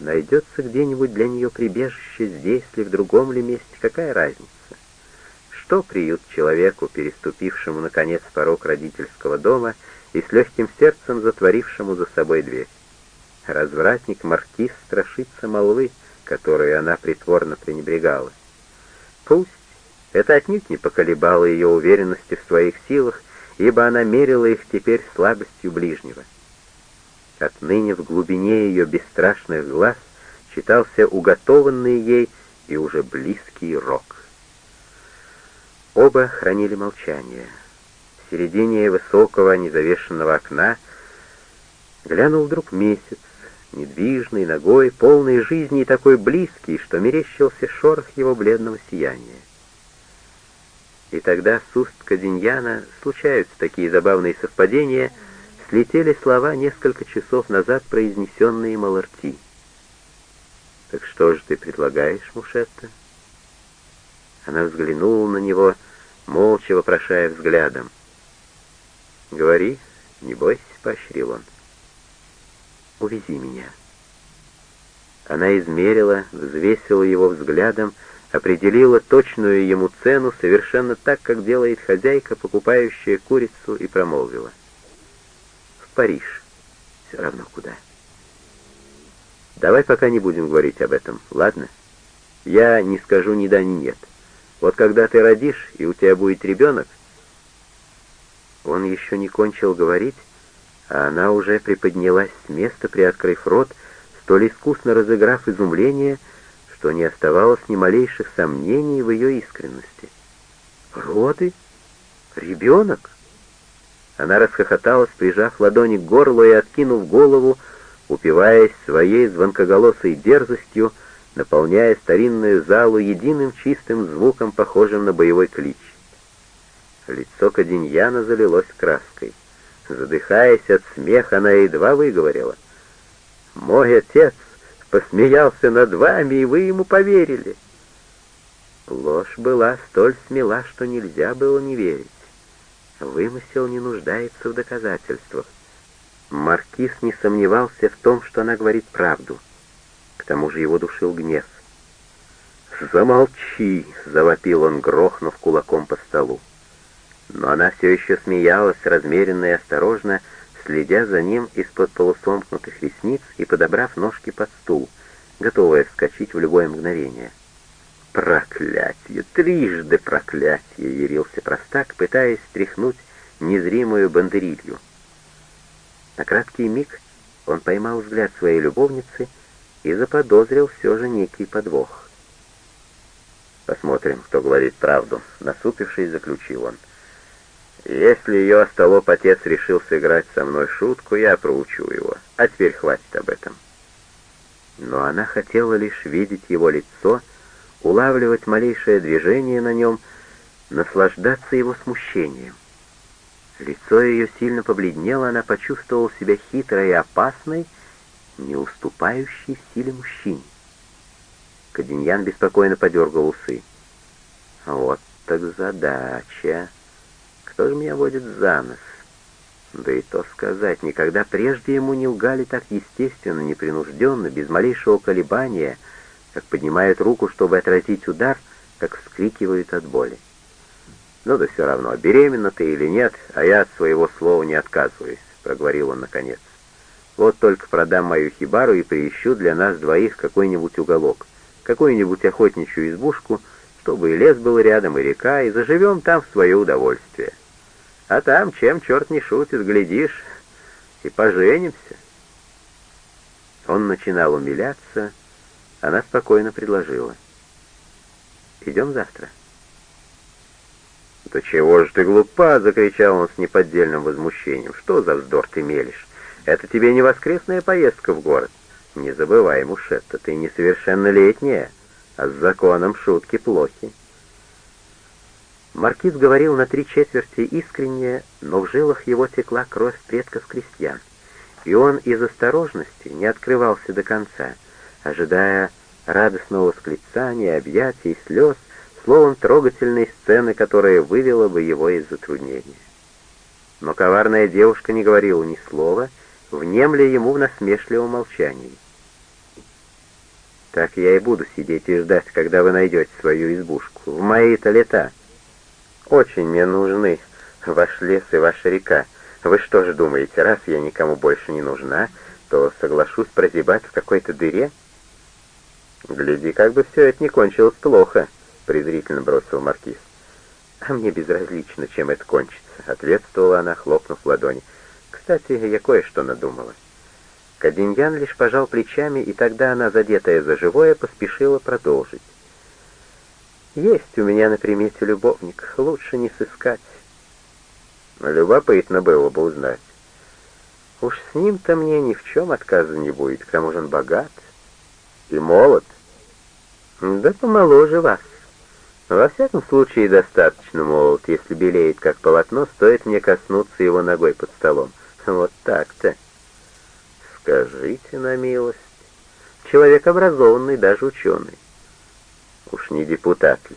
Найдется где-нибудь для нее прибежище здесь ли, в другом ли месте, какая разница? Что приют человеку, переступившему, наконец, порог родительского дома и с легким сердцем затворившему за собой дверь? Развратник Маркиз страшится молвы, которой она притворно пренебрегала. Пусть это отнюдь не поколебало ее уверенности в своих силах, ибо она мерила их теперь слабостью ближнего. Отныне в глубине ее бесстрашных глаз читался уготованный ей и уже близкий рок. Оба хранили молчание. В середине высокого незавешенного окна глянул вдруг месяц, недвижный, ногой, полный жизни и такой близкий, что мерещился шорох его бледного сияния. И тогда с уст Каденьяна случаются такие забавные совпадения, слетели слова несколько часов назад, произнесенные Маларти. «Так что же ты предлагаешь, Мушетта?» Она взглянула на него, молча вопрошая взглядом. «Говори, не бойся», — поощрил он. «Увези меня». Она измерила, взвесила его взглядом, определила точную ему цену совершенно так, как делает хозяйка, покупающая курицу, и промолвила. «В Париж. Все равно куда». «Давай пока не будем говорить об этом, ладно? Я не скажу ни да, ни нет. Вот когда ты родишь, и у тебя будет ребенок...» Он еще не кончил говорить, а она уже приподнялась с места, приоткрыв рот, столь искусно разыграв изумление, что не оставалось ни малейших сомнений в ее искренности. «Роды? Ребенок?» Она расхохоталась, прижав ладони к горлу и откинув голову, упиваясь своей звонкоголосой дерзостью, наполняя старинную залу единым чистым звуком, похожим на боевой клич. Лицо Каденьяна залилось краской. Задыхаясь от смеха, она едва выговорила. «Мой отец посмеялся над вами, и вы ему поверили. Ложь была столь смела, что нельзя было не верить. Вымысел не нуждается в доказательствах. Маркиз не сомневался в том, что она говорит правду. К тому же его душил гнев. «Замолчи!» — завопил он, грохнув кулаком по столу. Но она все еще смеялась, размеренно и осторожно, следя за ним из-под полусомкнутых ресниц и подобрав ножки под стул, готовая вскочить в любое мгновение. «Проклятие! Трижды проклятие!» — ярился простак, пытаясь стряхнуть незримую бандерилью. На краткий миг он поймал взгляд своей любовницы и заподозрил все же некий подвох. «Посмотрим, кто говорит правду», — насупившись, заключил он. Если ее остолоп отец решил сыграть со мной шутку, я проучу его. А теперь хватит об этом. Но она хотела лишь видеть его лицо, улавливать малейшее движение на нем, наслаждаться его смущением. Лицо ее сильно побледнело, она почувствовала себя хитрой и опасной, не уступающей силе мужчин. Каденьян беспокойно подергал усы. «Вот так задача!» Кто же меня водит за нос? Да и то сказать, никогда прежде ему не лгали так естественно, непринужденно, без малейшего колебания, как поднимают руку, чтобы отразить удар, как вскрикивают от боли. «Ну да все равно, беременна ты или нет, а я от своего слова не отказываюсь», — проговорил он наконец. «Вот только продам мою хибару и поищу для нас двоих какой-нибудь уголок, какую-нибудь охотничью избушку, чтобы и лес был рядом, и река, и заживем там в свое удовольствие». А там, чем черт не шутит, глядишь, и поженимся. Он начинал умиляться, она спокойно предложила. «Идем завтра». «Да чего же ты глупа!» — закричал он с неподдельным возмущением. «Что за вздор ты мелешь? Это тебе не воскресная поездка в город. Не забывай, Мушетта, ты несовершеннолетняя, а с законом шутки плохи». Маркиз говорил на три четверти искренне, но в жилах его текла кровь предков крестьян, и он из осторожности не открывался до конца, ожидая радостного восклицания, объятий, слез, словом трогательной сцены, которая вывела бы его из затруднения. Но коварная девушка не говорила ни слова, внемля ему в насмешливом молчании. Так я и буду сидеть и ждать, когда вы найдете свою избушку. В мои-то лета. Очень мне нужны ваш лес и ваша река. Вы что же думаете, раз я никому больше не нужна, то соглашусь прозябать в какой-то дыре? Гляди, как бы все это не кончилось плохо, презрительно бросил маркиз. А мне безразлично, чем это кончится, ответствовала она, хлопнув ладони. Кстати, я кое-что надумала. Каденьян лишь пожал плечами, и тогда она, задетая за живое, поспешила продолжить. «Есть у меня на примете любовник, лучше не сыскать». Любопытно было бы узнать. Уж с ним-то мне ни в чем отказа не будет, к тому же он богат и молод. Да помоложе вас. Во всяком случае, достаточно молод, если белеет как полотно, стоит мне коснуться его ногой под столом. Вот так-то. Скажите на милость. Человек образованный, даже ученый. Уж не депутат ли?